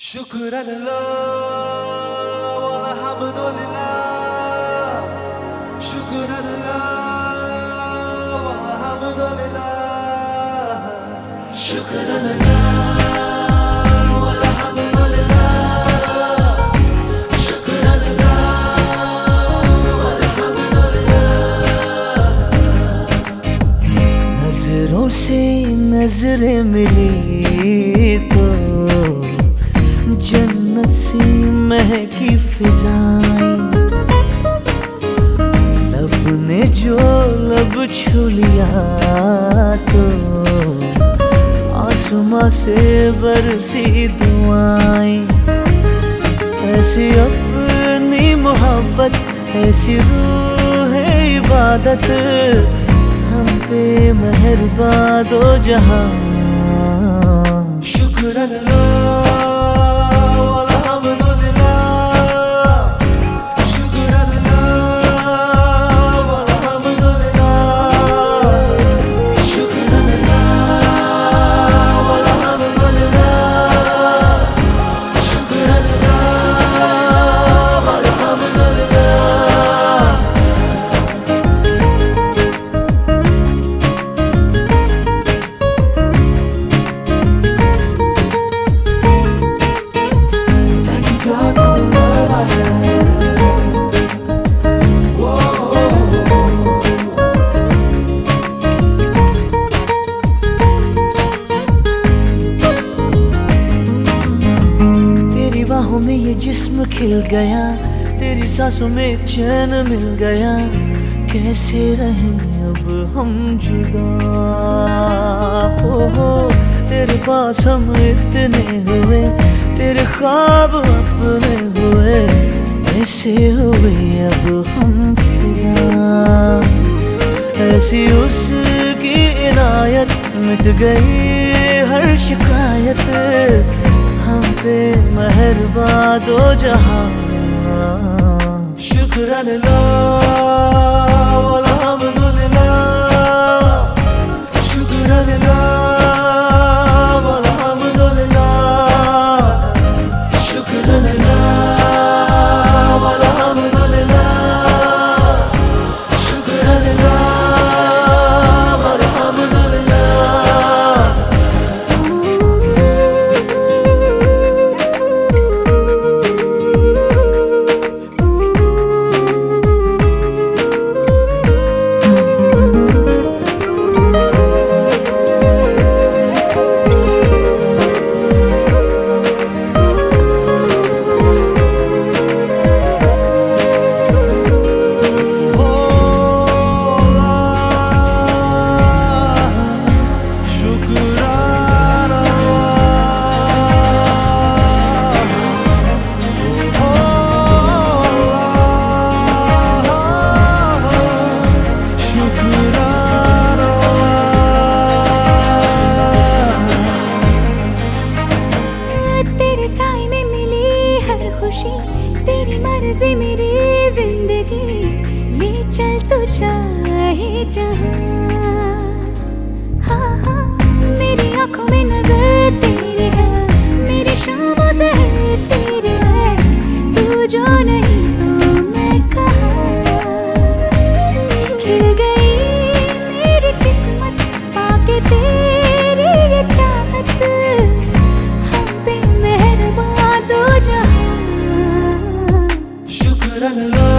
شكر لله والحمد لله شكر لله والحمد لله شكر لله نظروں سے نظریں ملی تو جنت مہکی فضائیں لب نے جو لب چھو لیا تو آسماں سے برسی دعائیں۔ ایسی اپنی محبت، ایسی روح عبادت، ہم پہ مہربان دو جہاں۔ شكر لله کھل گیا، تیری سانسوں میں چین مل گیا۔ کیسے رہیں اب ہم جدا؟ ہو ہو تیرے پاس ہم اتنے ہوئے، تیرے خواب اپنے ہوئے۔ ایسے ہوئے اب ہم فدا ایسی اس کی عنایت مٹ گئی، ہر شکایت۔ دو جہاں. شکر اللہ. سوچا جہاں۔ ہاں،, ہاں میری آنکھوں میں نظر تیری ہے، میری شام سے تیری ہے تو جو نہیں تو میں گئی میری قسمت مہربان